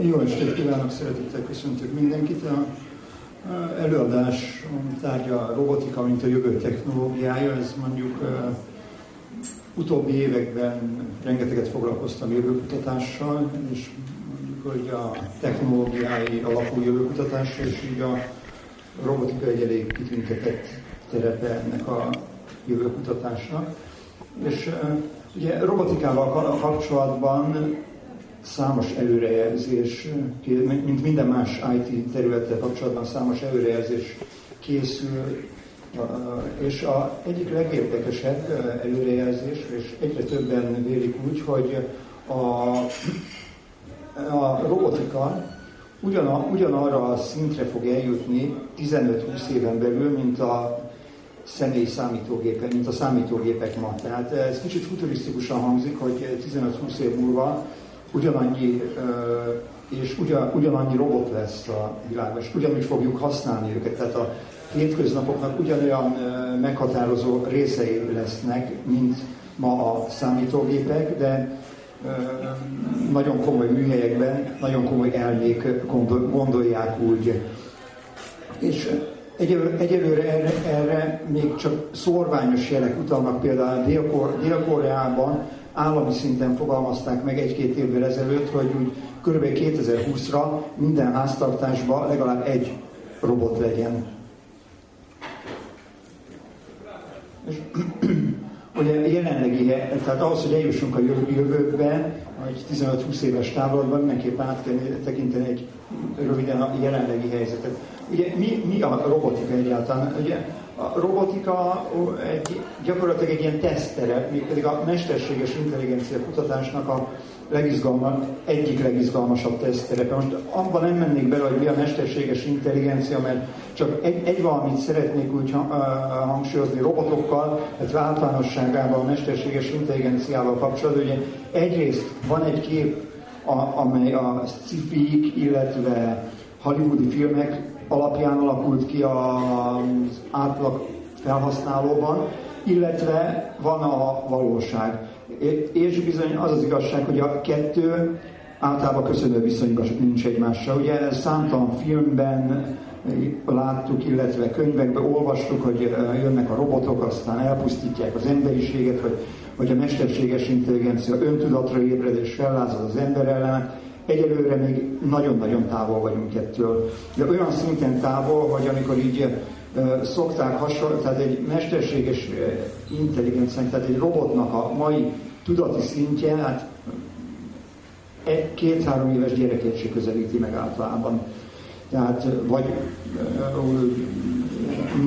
Jó estét kívánok, szeretettel köszöntök mindenkit. A előadás tárgya a robotika, mint a jövő technológiája. Ez mondjuk utóbbi években rengeteget foglalkoztam jövőkutatással, és mondjuk, hogy a technológiái alapú jövőkutatással, és így a robotika egy elég kitüntetett terepe ennek a jövőkutatásnak. És ugye robotikával kapcsolatban számos előrejelzés, mint minden más IT területtel kapcsolatban számos előrejelzés készül, és a egyik legérdekesebb előrejelzés, és egyre többen vélik úgy, hogy a, a robotika ugyana, ugyanarra a szintre fog eljutni 15-20 éven belül, mint a személyi számítógépek, mint a számítógépek ma. Tehát ez kicsit futurisztikusan hangzik, hogy 15-20 év múlva ugyanannyi és ugyan, ugyanannyi robot lesz a világban, és ugyanúgy fogjuk használni őket. Tehát a hétköznapoknak ugyanolyan meghatározó részei lesznek, mint ma a számítógépek, de nagyon komoly műhelyekben, nagyon komoly elmék gondolják úgy. És egyelőre, egyelőre erre, erre még csak szorványos jelek utalnak, például Dél-Koreában állami szinten fogalmazták meg egy-két évvel ezelőtt, hogy úgy kb. 2020-ra minden háztartásban legalább egy robot legyen. És ugye jelenlegi, tehát ahhoz, hogy eljussunk a jövőbe, egy 15-20 éves távlatban mindenképpen át kell tekinteni egy röviden a jelenlegi helyzetet. Ugye mi, mi a robotika egyáltalán? Ugye a robotika egy, gyakorlatilag egy ilyen tesztere, mégpedig a mesterséges intelligencia kutatásnak a legizgalma, egyik legizgalmasabb teszterepe. Most abban nem mennék bele, hogy mi a mesterséges intelligencia, mert csak egy, egy valamit szeretnék úgy hangsúlyozni robotokkal, tehát általánosságában a mesterséges intelligenciával kapcsolatban. Ugye egyrészt van egy kép, a, amely a sci illetve hollywoodi filmek alapján alakult ki az átlag felhasználóban, illetve van a valóság. És bizony az az igazság, hogy a kettő általában köszönő viszonyban nincs egymással. Ugye számtalan filmben láttuk, illetve könyvekben olvastuk, hogy jönnek a robotok, aztán elpusztítják az emberiséget, vagy, vagy a mesterséges intelligencia öntudatra ébred és fellázad az ember ellen. Egyelőre még nagyon-nagyon távol vagyunk ettől. De olyan szinten távol, hogy amikor így szokták hasonlítani, tehát egy mesterséges intelligencia, tehát egy robotnak a mai tudati szintje, hát két-három éves gyerekét se közelíti meg általában. Tehát vagy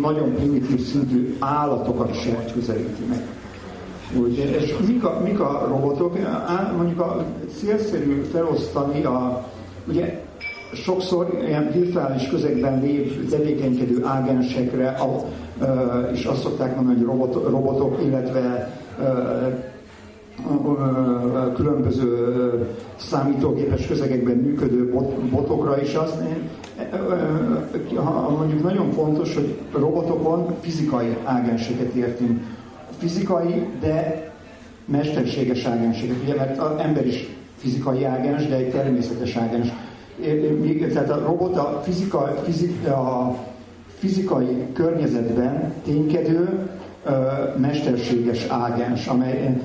nagyon primitív szintű állatokat sem közelíti meg. Úgy, és mik a, mik a robotok? Mondjuk a célszerű felosztani a, ugye sokszor ilyen virtuális közegben lév tevékenykedő ágensekre, a, és azt szokták mondani, hogy robot, robotok, illetve különböző számítógépes közegekben működő bot, botokra is azt mondjuk nagyon fontos, hogy robotokon fizikai ágenseket értünk fizikai, de mesterséges ágenseket, ugye, mert az ember is fizikai ágens, de egy természetes ágens. Tehát a robot a, fizika, fizik, a fizikai környezetben ténykedő mesterséges ágens, amely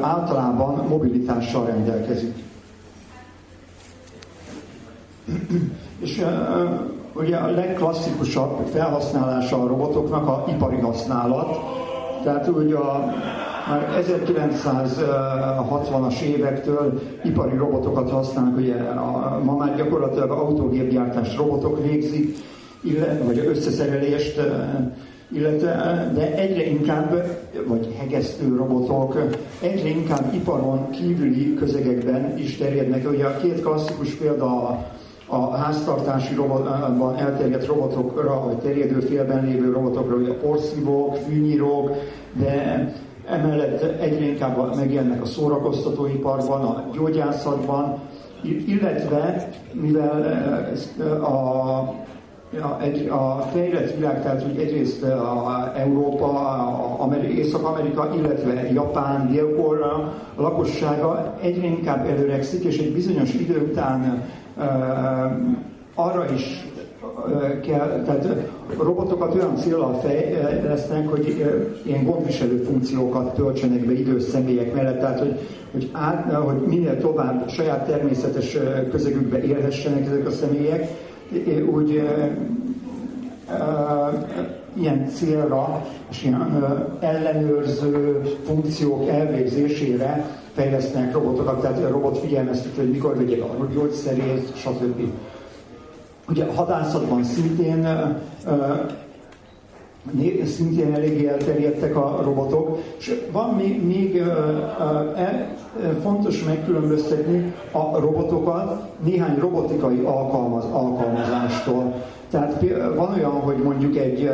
általában mobilitással rendelkezik. És ugye a legklasszikusabb felhasználása a robotoknak a ipari használat, tehát úgy a már 1960-as évektől ipari robotokat használnak, ugye a, ma már gyakorlatilag autógépgyártás robotok végzik, illetve, vagy összeszerelést, illetve, de egyre inkább, vagy hegesztő robotok, egyre inkább iparon kívüli közegekben is terjednek. Ugye a két klasszikus példa a a háztartási robotban elterjedt robotokra, vagy terjedő félben lévő robotokra, hogy a porszívók, fűnyírók, de emellett egyre inkább megjelennek a szórakoztatóiparban, a gyógyászatban, illetve mivel a Ja, egy, a fejlett világ, tehát hogy egyrészt a Európa, a Ameri- Észak-Amerika, illetve Japán, dél a lakossága egyre inkább előregszik, és egy bizonyos idő után arra is kell, tehát robotokat olyan célral fejlesztenek, hogy ilyen gondviselő funkciókat töltsenek be idős személyek mellett, tehát hogy, hogy, át, hogy minél tovább saját természetes közegükbe élhessenek ezek a személyek, úgy ilyen célra és ilyen ellenőrző funkciók elvégzésére fejlesztenek robotokat, tehát a robot figyelmeztető, hogy mikor vegyek a gyógyszerét, stb. Ugye a hadászatban szintén szintén eléggé elterjedtek a robotok, és van még, még e, fontos megkülönböztetni a robotokat néhány robotikai alkalmaz, alkalmazástól. Tehát van olyan, hogy mondjuk egy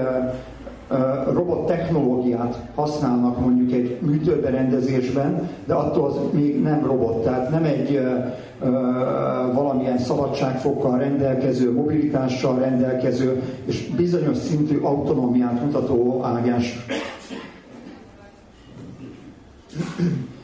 robot technológiát használnak mondjuk egy műtőberendezésben, de attól az még nem robot, tehát nem egy valamilyen szabadságfokkal rendelkező, mobilitással rendelkező és bizonyos szintű autonómiát mutató ágens.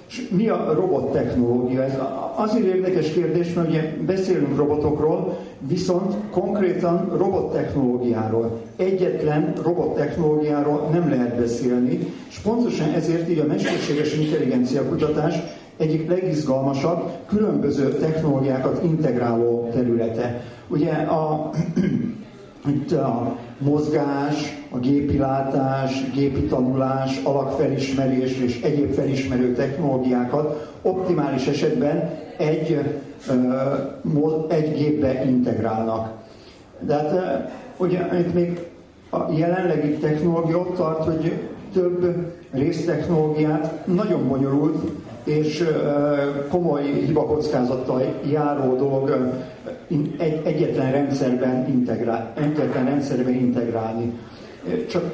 És mi a robot technológia? Ez azért érdekes kérdés, mert ugye beszélünk robotokról, viszont konkrétan robot technológiáról. Egyetlen robot technológiáról nem lehet beszélni, és pontosan ezért így a mesterséges intelligencia kutatás egyik legizgalmasabb, különböző technológiákat integráló területe. Ugye a, itt a mozgás, a gépi látás, gépi tanulás, alakfelismerés és egyéb felismerő technológiákat optimális esetben egy, egy gépbe integrálnak. De hát ugye itt még a jelenlegi technológia ott tart, hogy több résztechnológiát nagyon bonyolult és komoly hibakockázattal járó dolog egy, egyetlen rendszerben, integrál, egyetlen rendszerben integrálni. Csak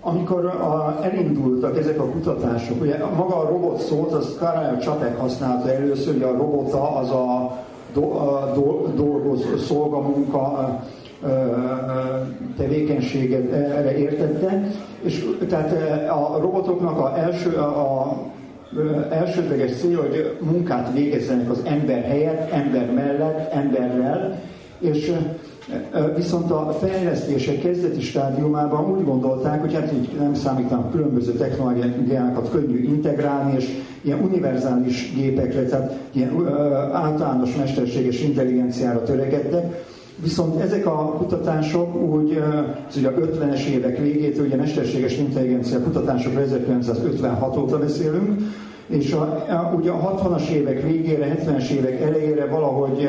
amikor a, elindultak ezek a kutatások, ugye maga a robot szót, az Karaja Csapek használta először, hogy a robota az a, do, a do, dolgozó szolgamunka tevékenységet erre értette, és tehát a robotoknak a első, a elsődleges cél, hogy munkát végezzenek az ember helyett, ember mellett, emberrel, és Viszont a fejlesztések kezdeti stádiumában úgy gondolták, hogy hát így nem számítanak különböző technológiákat könnyű integrálni, és ilyen univerzális gépekre, tehát ilyen általános mesterséges intelligenciára törekedtek. Viszont ezek a kutatások úgy, az ugye a 50-es évek végét, ugye mesterséges intelligencia kutatások 1956 óta beszélünk, és a, a, ugye a 60-as évek végére, 70-es évek elejére valahogy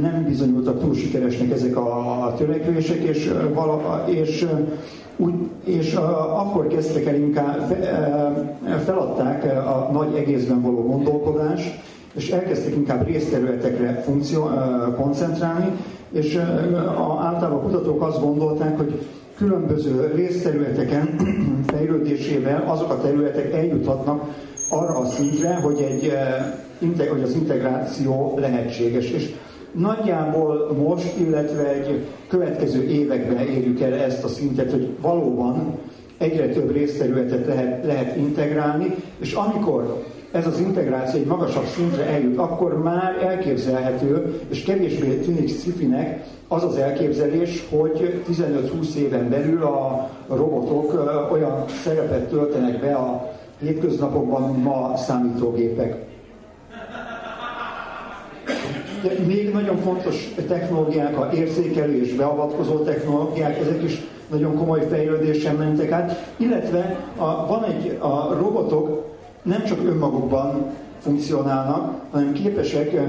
nem bizonyultak túl sikeresnek ezek a törekvések, és, vala, és, úgy, és akkor kezdtek el inkább, feladták a nagy egészben való gondolkodást, és elkezdtek inkább részterületekre funkció, koncentrálni, és általában a kutatók azt gondolták, hogy különböző részterületeken fejlődésével azok a területek eljuthatnak arra a szintre, hogy, egy, hogy az integráció lehetséges. És nagyjából most, illetve egy következő években érjük el ezt a szintet, hogy valóban egyre több részterületet lehet, lehet integrálni, és amikor ez az integráció egy magasabb szintre eljut, akkor már elképzelhető, és kevésbé tűnik szifinek az az elképzelés, hogy 15-20 éven belül a robotok olyan szerepet töltenek be a hétköznapokban, mint ma számítógépek. De még nagyon fontos technológiák, a érzékelő és beavatkozó technológiák, ezek is nagyon komoly fejlődésen mentek át, illetve a, van egy, a robotok nem csak önmagukban funkcionálnak, hanem képesek eh,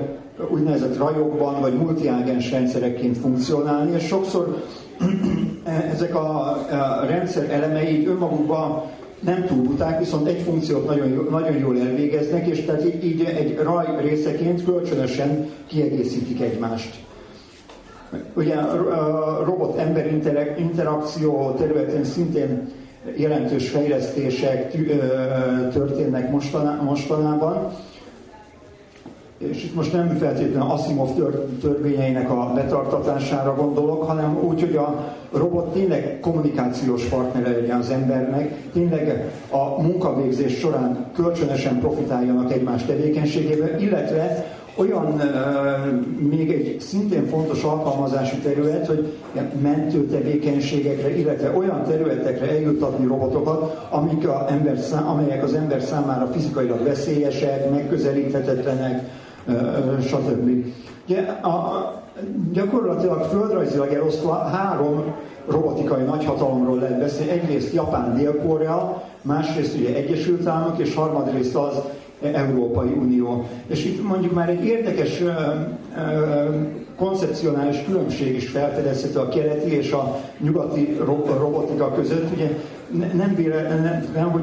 úgynevezett rajokban vagy multiágens rendszerekként funkcionálni, és sokszor eh, ezek a, a rendszer elemei önmagukban nem túl buták, viszont egy funkciót nagyon, nagyon jól elvégeznek, és tehát így, így egy raj részeként kölcsönösen kiegészítik egymást. Ugye a robot-ember interakció területén szintén jelentős fejlesztések történnek mostanában, és itt most nem feltétlenül Asimov törvényeinek a betartatására gondolok, hanem úgy, hogy a robot tényleg kommunikációs partnere legyen az embernek, tényleg a munkavégzés során kölcsönösen profitáljanak egymás tevékenységéből, illetve olyan még egy szintén fontos alkalmazási terület, hogy mentő tevékenységekre, illetve olyan területekre eljuttatni robotokat, amik a ember szám, amelyek az ember számára fizikailag veszélyesek, megközelíthetetlenek, stb. Ugye, a, gyakorlatilag földrajzilag elosztva három robotikai nagyhatalomról lehet beszélni. Egyrészt Japán, Dél-Korea, másrészt ugye Egyesült Államok, és harmadrészt az Európai Unió. És itt mondjuk már egy érdekes ö, ö, koncepcionális különbség is felfedezhető a keleti és a nyugati robotika között. Ugye nem véletlen, hogy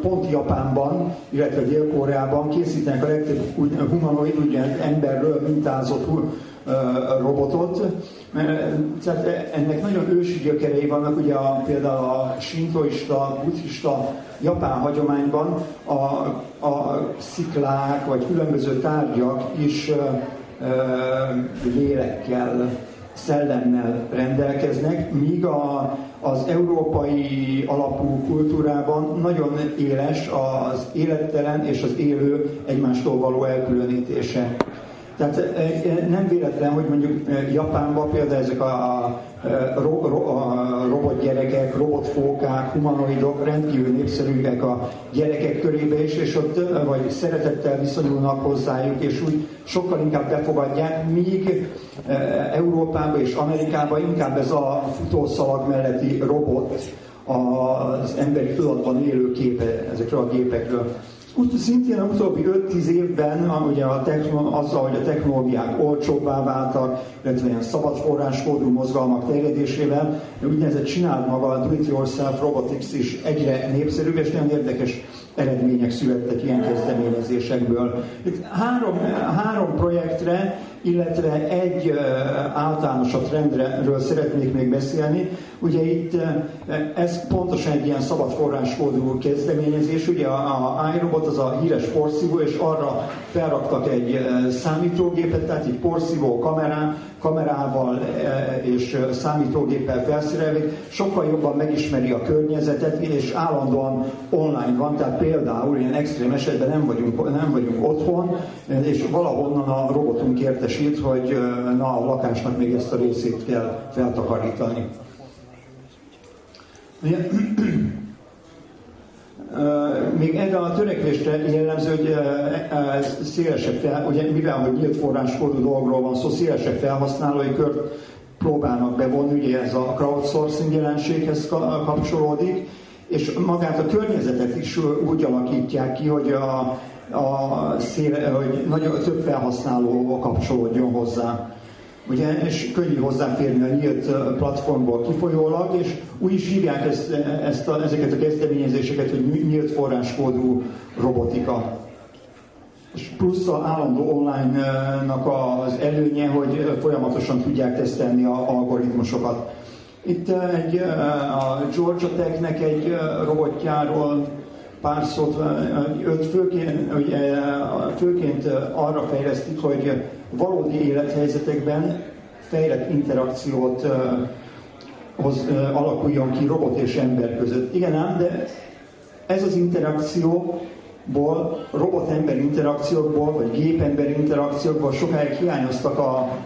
pont Japánban, illetve Dél-Koreában készítenek a legtöbb humanoid, ugye emberről mintázott robotot. Tehát ennek nagyon ősi gyökerei vannak, ugye a, például a sintoista, buddhista japán hagyományban a, a sziklák vagy különböző tárgyak is lélekkel, szellemmel rendelkeznek, míg a, az európai alapú kultúrában nagyon éles az élettelen és az élő egymástól való elkülönítése. Tehát nem véletlen, hogy mondjuk Japánban például ezek a, a, a robotgyerekek, robotfókák, humanoidok rendkívül népszerűek a gyerekek körébe is, és ott vagy szeretettel viszonyulnak hozzájuk, és úgy sokkal inkább befogadják, míg Európában és Amerikában inkább ez a futószalag melletti robot az emberi tudatban élő képe ezekről a gépekről. Úgy, szintén a utóbbi 5-10 évben, ugye a azzal, hogy a technológiák olcsóbbá váltak, illetve ilyen szabad forráskódú mozgalmak terjedésével, úgynevezett csináld maga a do-it-yourself robotics is egyre népszerűbb, és nagyon érdekes eredmények születtek ilyen kezdeményezésekből. Itt három, három projektre illetve egy általánosabb trendről szeretnék még beszélni. Ugye itt ez pontosan egy ilyen szabad forráskódú kezdeményezés, ugye a, iRobot az a híres porszívó, és arra felraktak egy számítógépet, tehát egy porszívó kamerán, kamerával és számítógéppel felszerelve, sokkal jobban megismeri a környezetet, és állandóan online van, tehát például ilyen extrém esetben nem vagyunk, nem vagyunk otthon, és valahonnan a robotunk értes értesít, hogy na, a lakásnak még ezt a részét kell feltakarítani. Még erre a törekvésre jellemző, hogy szélesebb fel, ugye, mivel hogy nyílt forráskodó dolgról van szó, szélesebb felhasználói kört próbálnak bevonni, ugye ez a crowdsourcing jelenséghez kapcsolódik, és magát a környezetet is úgy alakítják ki, hogy a, a széle, hogy nagyon több felhasználó kapcsolódjon hozzá. Ugye, és könnyű hozzáférni a nyílt platformból kifolyólag, és úgy is hívják ezt, ezt a, ezeket a kezdeményezéseket, hogy nyílt forráskódú robotika. És plusz a állandó online-nak az előnye, hogy folyamatosan tudják tesztelni a algoritmusokat. Itt egy, a Georgia Technek egy robotjáról pár szót, őt főként, ugye, főként arra fejlesztik, hogy valódi élethelyzetekben fejlett interakciót hoz, alakuljon ki robot és ember között. Igen ám, de ez az interakcióból, robot-ember interakciókból, vagy gép-ember interakciókból sokáig hiányoztak a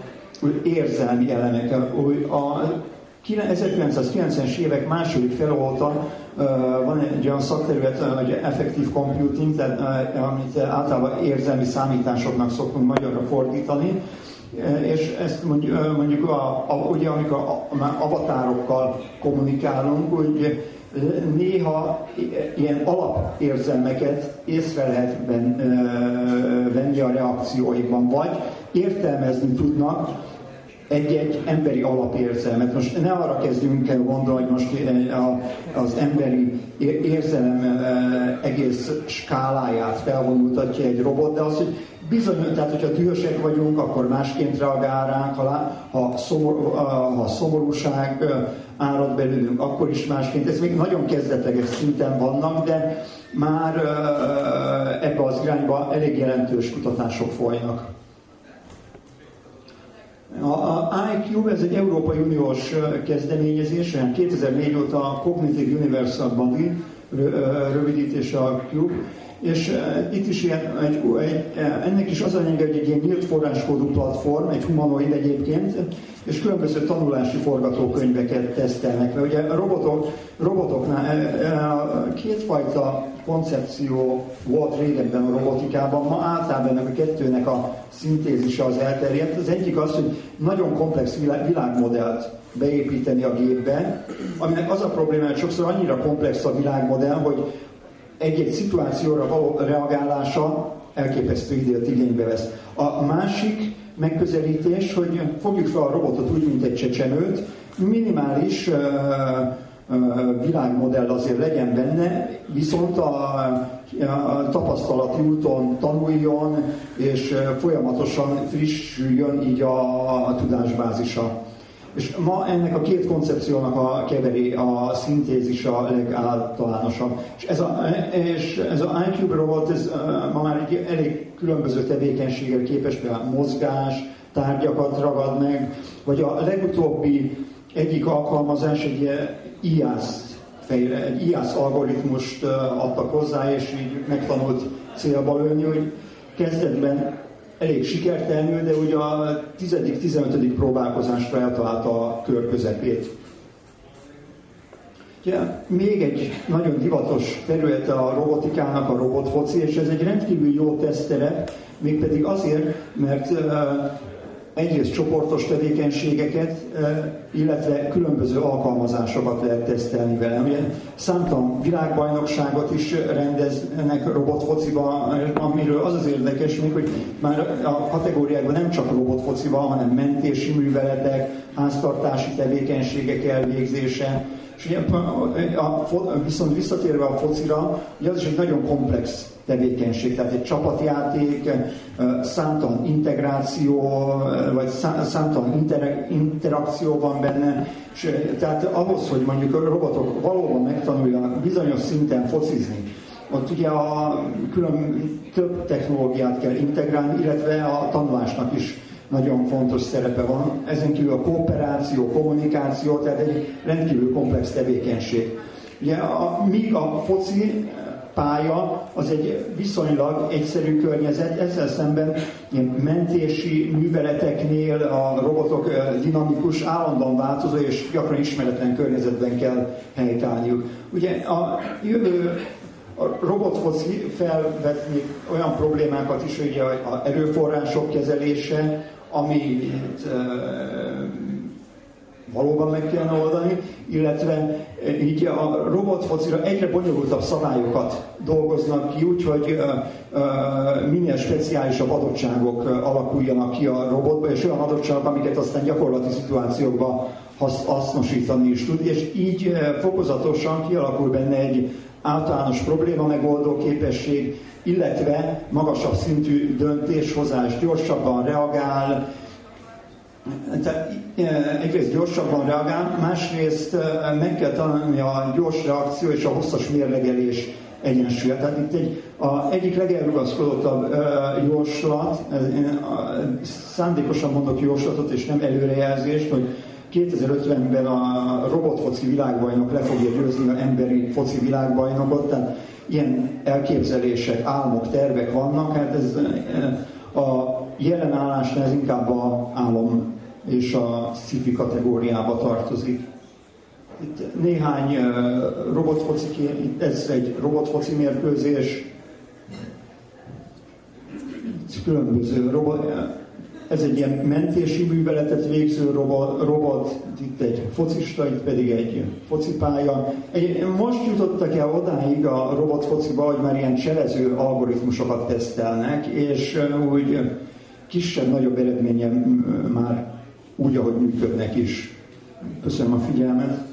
érzelmi elemek. A 1990-es évek második fel óta van egy olyan szakterület, hogy effective computing, tehát, amit általában érzelmi számításoknak szoktunk magyarra fordítani, és ezt mondjuk, mondjuk a, a, ugye, amikor a, avatárokkal kommunikálunk, hogy néha ilyen alapérzelmeket észre lehet venni a reakcióikban, vagy értelmezni tudnak egy-egy emberi alapérzelmet. Most ne arra kezdjünk el gondolni, hogy most eh, az emberi érzelem eh, egész skáláját felvonultatja egy robot, de az, hogy bizony, tehát hogyha dühösek vagyunk, akkor másként reagál ránk, ha, ha, szomor, ha szomorúság eh, árad belőlünk, akkor is másként. Ez még nagyon kezdetleges szinten vannak, de már ebbe az irányba elég jelentős kutatások folynak. A iCube ez egy Európai Uniós kezdeményezés, 2004 óta a Cognitive Universal Body, rövidítése a Cube, és uh, itt is ilyen, egy, egy, ennek is az a lényeg, hogy egy ilyen nyílt forráskódú platform, egy humanoid egyébként, és különböző tanulási forgatókönyveket tesztelnek. Mert ugye a robotok, robotoknál kétfajta koncepció volt régebben a robotikában, ma általában ennek a kettőnek a szintézise az elterjedt. Az egyik az, hogy nagyon komplex világmodellt beépíteni a gépbe, aminek az a probléma, hogy sokszor annyira komplex a világmodell, hogy egy-egy szituációra való reagálása elképesztő időt igénybe vesz. A másik megközelítés, hogy fogjuk fel a robotot úgy, mint egy csecsemőt, minimális világmodell azért legyen benne, viszont a, a tapasztalati úton tanuljon, és folyamatosan frissüljön így a tudásbázisa. És ma ennek a két koncepciónak a keveri, a szintézis a legáltalánosabb. És ez, a, és ez a iCube robot, ez ma már egy elég különböző tevékenységgel képes, például mozgás, tárgyakat ragad meg, vagy a legutóbbi egyik alkalmazás egy IAS fejre, egy IAS algoritmust adtak hozzá, és így megtanult célba lőni, hogy kezdetben elég sikertelmű, de ugye a 10.-15. próbálkozásra eltalálta a kör közepét. Ugye, még egy nagyon divatos területe a robotikának a robotfoci, és ez egy rendkívül jó teszterep, mégpedig azért, mert egyrészt csoportos tevékenységeket, illetve különböző alkalmazásokat lehet tesztelni vele. Ugye számtalan világbajnokságot is rendeznek robotfociba, amiről az az érdekes hogy már a kategóriákban nem csak robotfociba, hanem mentési műveletek, háztartási tevékenységek elvégzése, és ugye, a, a, viszont visszatérve a focira, ugye az is egy nagyon komplex tevékenység, tehát egy csapatjáték, számtalan integráció, vagy számtalan interakció van benne, és tehát ahhoz, hogy mondjuk a robotok valóban megtanuljanak bizonyos szinten focizni, ott ugye a külön több technológiát kell integrálni, illetve a tanulásnak is nagyon fontos szerepe van. Ezen kívül a kooperáció, kommunikáció, tehát egy rendkívül komplex tevékenység. Ugye a, míg a foci pálya az egy viszonylag egyszerű környezet, ezzel szemben ilyen mentési műveleteknél a robotok dinamikus, állandóan változó és gyakran ismeretlen környezetben kell helytállniuk. Ugye a jövő a robotfoci felvetni olyan problémákat is, hogy a erőforrások kezelése, ami valóban meg kellene oldani, illetve így a robotfocira egyre bonyolultabb szabályokat dolgoznak ki, úgyhogy minél speciálisabb adottságok alakuljanak ki a robotba, és olyan adottságok, amiket aztán gyakorlati szituációkban hasznosítani is tud, és így fokozatosan kialakul benne egy általános probléma megoldó képesség, illetve magasabb szintű döntéshozás, gyorsabban reagál, tehát egyrészt gyorsabban reagál, másrészt meg kell találni a gyors reakció és a hosszas mérlegelés egyensúlyát. Tehát itt egy, a egyik legelrugaszkodottabb jóslat, szándékosan mondok jóslatot és nem előrejelzést, hogy 2050-ben a robotfoci világbajnok le fogja győzni az emberi foci világbajnokot, tehát ilyen elképzelések, álmok, tervek vannak, hát ez a jelen állásnál ez inkább a álom és a sci kategóriába tartozik. Itt néhány robotfoci, ez egy robotfoci mérkőzés, különböző robot, ez egy ilyen mentési műveletet végző robot, robot, itt egy focista, itt pedig egy focipálya. Egy, most jutottak el odáig a robotfociba, hogy már ilyen cselező algoritmusokat tesztelnek, és úgy kisebb-nagyobb eredménye már úgy, ahogy működnek is. Köszönöm a figyelmet.